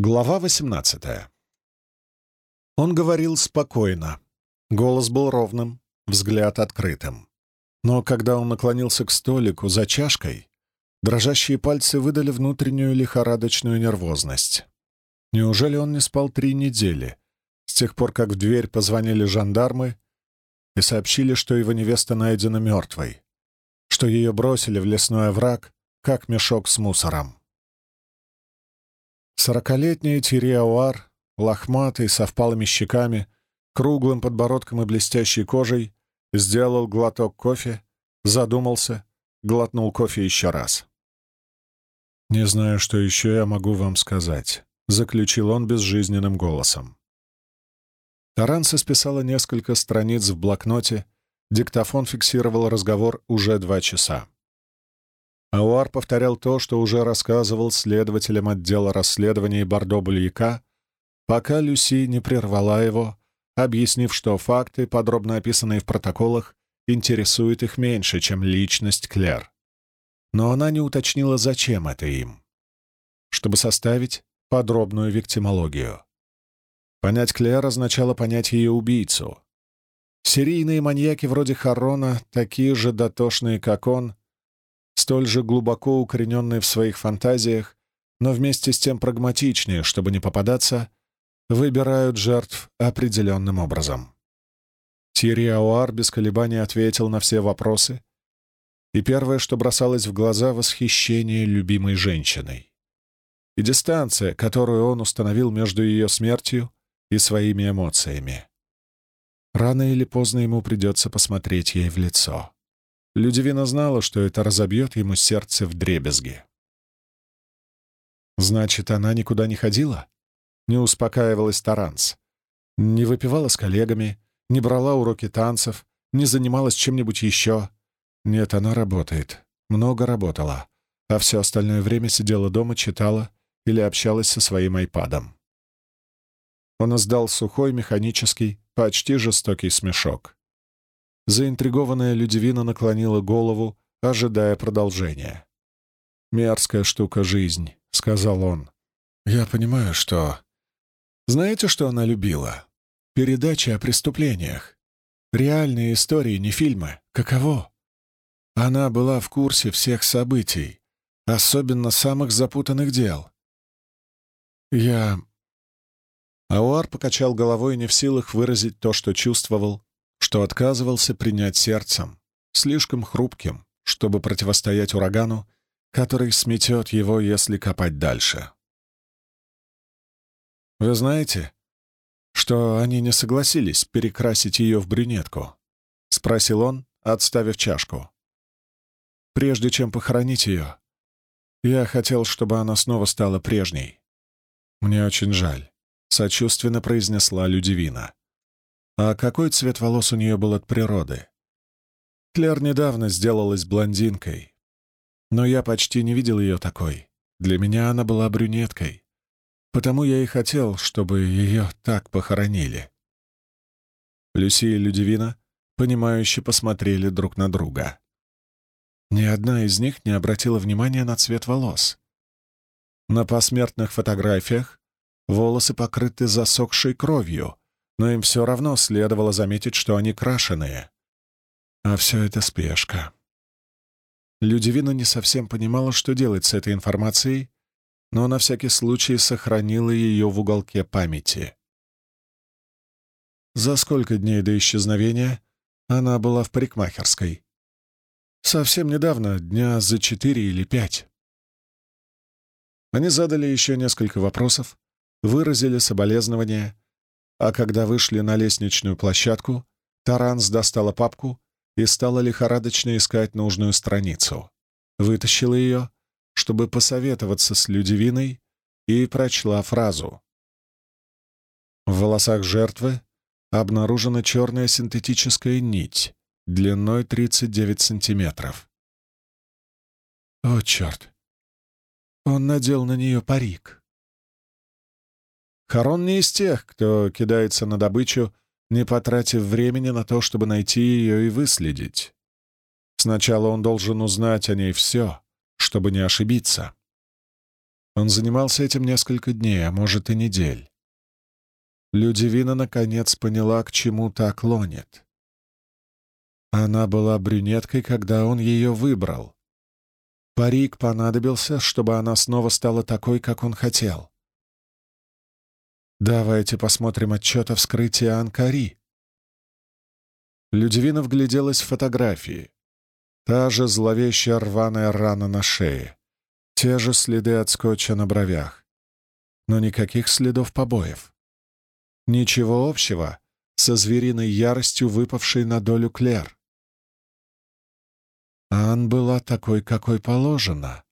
Глава 18 Он говорил спокойно. Голос был ровным, взгляд открытым. Но когда он наклонился к столику за чашкой, дрожащие пальцы выдали внутреннюю лихорадочную нервозность. Неужели он не спал три недели, с тех пор, как в дверь позвонили жандармы и сообщили, что его невеста найдена мертвой, что ее бросили в лесной овраг, как мешок с мусором? Сорокалетний Тириауар, лохматый, со впалыми щеками, круглым подбородком и блестящей кожей, сделал глоток кофе, задумался, глотнул кофе еще раз. «Не знаю, что еще я могу вам сказать», — заключил он безжизненным голосом. Таранса списала несколько страниц в блокноте, диктофон фиксировал разговор уже два часа. Ауар повторял то, что уже рассказывал следователям отдела расследований Бордо-Бульяка, пока Люси не прервала его, объяснив, что факты, подробно описанные в протоколах, интересуют их меньше, чем личность Клер. Но она не уточнила, зачем это им. Чтобы составить подробную виктимологию. Понять Клер означало понять ее убийцу. Серийные маньяки вроде Харона, такие же дотошные, как он, столь же глубоко укорененные в своих фантазиях, но вместе с тем прагматичнее, чтобы не попадаться, выбирают жертв определенным образом. Тири Ауар без колебаний ответил на все вопросы, и первое, что бросалось в глаза — восхищение любимой женщиной. И дистанция, которую он установил между ее смертью и своими эмоциями. Рано или поздно ему придется посмотреть ей в лицо. Людивина знала, что это разобьет ему сердце в дребезги. «Значит, она никуда не ходила?» Не успокаивалась Таранс. Не выпивала с коллегами, не брала уроки танцев, не занималась чем-нибудь еще. Нет, она работает. Много работала. А все остальное время сидела дома, читала или общалась со своим айпадом. Он издал сухой, механический, почти жестокий смешок. Заинтригованная Людивина наклонила голову, ожидая продолжения. «Мерзкая штука жизнь», — сказал он. «Я понимаю, что...» «Знаете, что она любила? Передачи о преступлениях. Реальные истории, не фильмы. Каково?» Она была в курсе всех событий, особенно самых запутанных дел. «Я...» Ауар покачал головой, не в силах выразить то, что чувствовал, что отказывался принять сердцем, слишком хрупким, чтобы противостоять урагану, который сметет его, если копать дальше. «Вы знаете, что они не согласились перекрасить ее в брюнетку?» — спросил он, отставив чашку. «Прежде чем похоронить ее, я хотел, чтобы она снова стала прежней. Мне очень жаль», — сочувственно произнесла Людивина. А какой цвет волос у нее был от природы? Клер недавно сделалась блондинкой, но я почти не видел ее такой. Для меня она была брюнеткой, потому я и хотел, чтобы ее так похоронили. Люси и Людивина, понимающе посмотрели друг на друга. Ни одна из них не обратила внимания на цвет волос. На посмертных фотографиях волосы покрыты засохшей кровью, но им все равно следовало заметить, что они крашеные. А все это спешка. Людивина не совсем понимала, что делать с этой информацией, но на всякий случай сохранила ее в уголке памяти. За сколько дней до исчезновения она была в парикмахерской? Совсем недавно, дня за четыре или пять. Они задали еще несколько вопросов, выразили соболезнования, а когда вышли на лестничную площадку, Таранс достала папку и стала лихорадочно искать нужную страницу. Вытащила ее, чтобы посоветоваться с Людивиной, и прочла фразу. В волосах жертвы обнаружена черная синтетическая нить длиной 39 сантиметров. О, черт! Он надел на нее парик. Харон не из тех, кто кидается на добычу, не потратив времени на то, чтобы найти ее и выследить. Сначала он должен узнать о ней все, чтобы не ошибиться. Он занимался этим несколько дней, а может и недель. Людивина наконец поняла, к чему так клонит. Она была брюнеткой, когда он ее выбрал. Парик понадобился, чтобы она снова стала такой, как он хотел. «Давайте посмотрим отчет о вскрытии Анкари». Людивина вгляделась в фотографии. Та же зловещая рваная рана на шее. Те же следы от скотча на бровях. Но никаких следов побоев. Ничего общего со звериной яростью, выпавшей на долю Клер. Ан была такой, какой положено,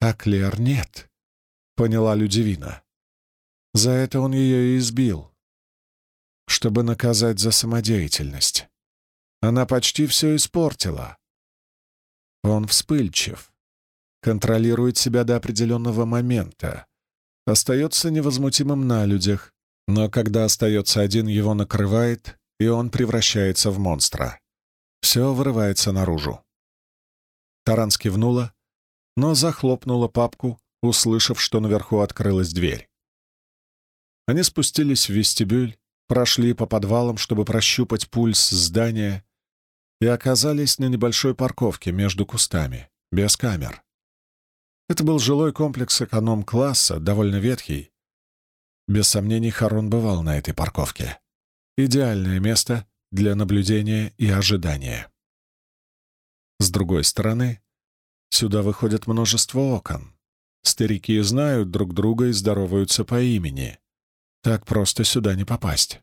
а Клер нет, — поняла Людивина. За это он ее и избил, чтобы наказать за самодеятельность. Она почти все испортила. Он вспыльчив, контролирует себя до определенного момента, остается невозмутимым на людях, но когда остается один, его накрывает, и он превращается в монстра. Все вырывается наружу. Таран скивнула, но захлопнула папку, услышав, что наверху открылась дверь. Они спустились в вестибюль, прошли по подвалам, чтобы прощупать пульс здания, и оказались на небольшой парковке между кустами, без камер. Это был жилой комплекс эконом-класса, довольно ветхий. Без сомнений, Харон бывал на этой парковке. Идеальное место для наблюдения и ожидания. С другой стороны, сюда выходит множество окон. Старики знают друг друга и здороваются по имени. Так просто сюда не попасть.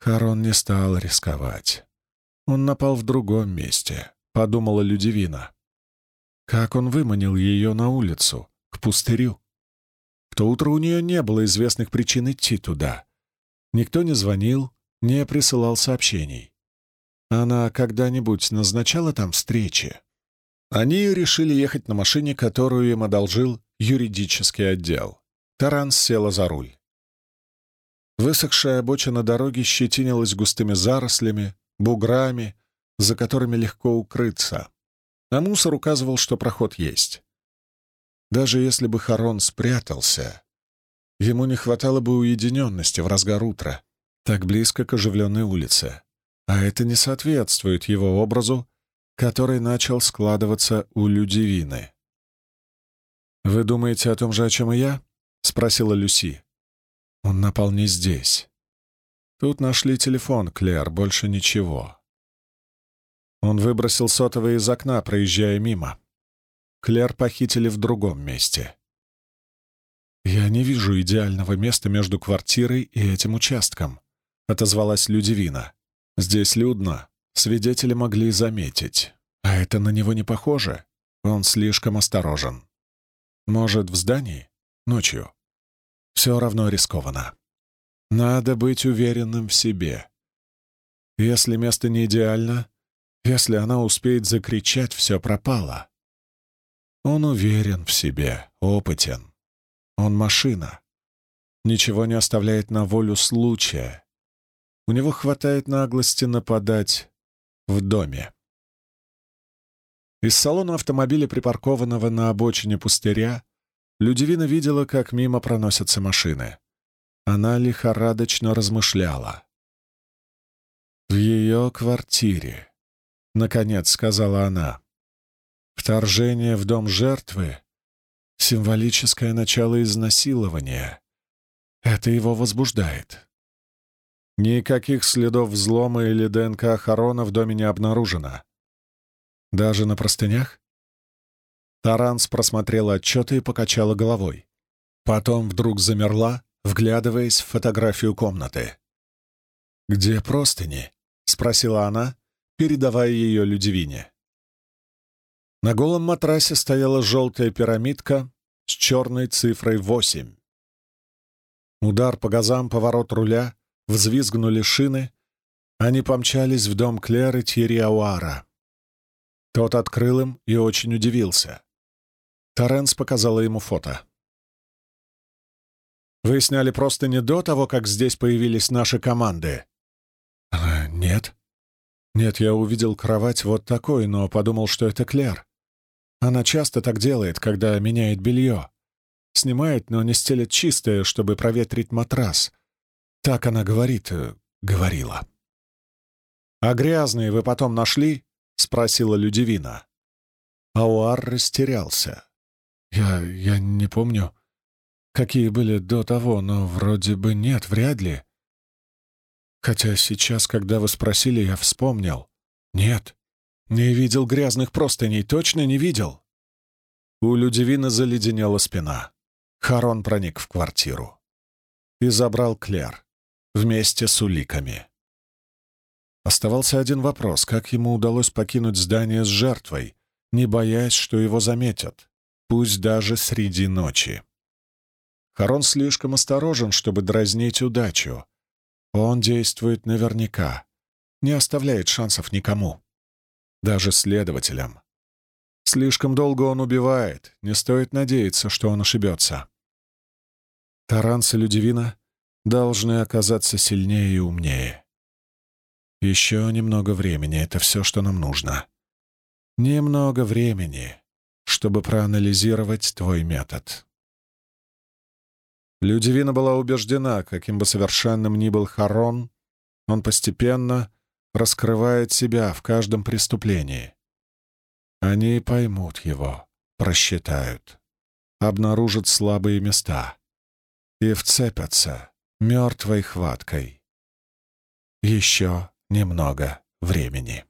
Харон не стал рисковать. Он напал в другом месте, подумала Людивина. Как он выманил ее на улицу, к пустырю? В то утро у нее не было известных причин идти туда. Никто не звонил, не присылал сообщений. Она когда-нибудь назначала там встречи? Они решили ехать на машине, которую им одолжил юридический отдел. Таранс села за руль. Высохшая обочина дороги щетинилась густыми зарослями, буграми, за которыми легко укрыться. А мусор указывал, что проход есть. Даже если бы Харон спрятался, ему не хватало бы уединенности в разгар утра, так близко к оживленной улице. А это не соответствует его образу, который начал складываться у Людивины. «Вы думаете о том же, о чем и я?» — спросила Люси. Он напал не здесь. Тут нашли телефон, Клэр, больше ничего. Он выбросил сотовый из окна, проезжая мимо. Клэр похитили в другом месте. «Я не вижу идеального места между квартирой и этим участком», — отозвалась Людивина. «Здесь людно. Свидетели могли заметить. А это на него не похоже. Он слишком осторожен. Может, в здании? Ночью. Все равно рискованно. Надо быть уверенным в себе. Если место не идеально, если она успеет закричать, все пропало. Он уверен в себе, опытен. Он машина. Ничего не оставляет на волю случая. У него хватает наглости нападать в доме. Из салона автомобиля, припаркованного на обочине пустыря, Людивина видела, как мимо проносятся машины. Она лихорадочно размышляла. «В ее квартире», — наконец сказала она. «Вторжение в дом жертвы — символическое начало изнасилования. Это его возбуждает. Никаких следов взлома или ДНК Харона в доме не обнаружено. Даже на простынях? Таранс просмотрела отчеты и покачала головой. Потом вдруг замерла, вглядываясь в фотографию комнаты. «Где простыни?» — спросила она, передавая ее Людивине. На голом матрасе стояла желтая пирамидка с черной цифрой восемь. Удар по газам, поворот руля, взвизгнули шины. Они помчались в дом Клеры Тьерри Тот открыл им и очень удивился. Торренс показала ему фото. «Вы сняли просто не до того, как здесь появились наши команды?» а, «Нет. Нет, я увидел кровать вот такой, но подумал, что это Клер. Она часто так делает, когда меняет белье». Снимает, но не стелет чистое, чтобы проветрить матрас. Так она говорит, э, говорила. «А грязные вы потом нашли?» — спросила Людивина. Ауар растерялся. «Я... я не помню, какие были до того, но вроде бы нет, вряд ли. Хотя сейчас, когда вы спросили, я вспомнил. Нет, не видел грязных простыней, точно не видел». У Людивина заледенела спина. Харон проник в квартиру и забрал Клер вместе с уликами. Оставался один вопрос, как ему удалось покинуть здание с жертвой, не боясь, что его заметят, пусть даже среди ночи. Харон слишком осторожен, чтобы дразнить удачу. Он действует наверняка, не оставляет шансов никому, даже следователям. Слишком долго он убивает, не стоит надеяться, что он ошибется. Таранс и Людивина должны оказаться сильнее и умнее. Еще немного времени — это все, что нам нужно. Немного времени, чтобы проанализировать твой метод. Людивина была убеждена, каким бы совершенным ни был Харон, он постепенно раскрывает себя в каждом преступлении. Они поймут его, просчитают, обнаружат слабые места и вцепятся мертвой хваткой. Еще немного времени.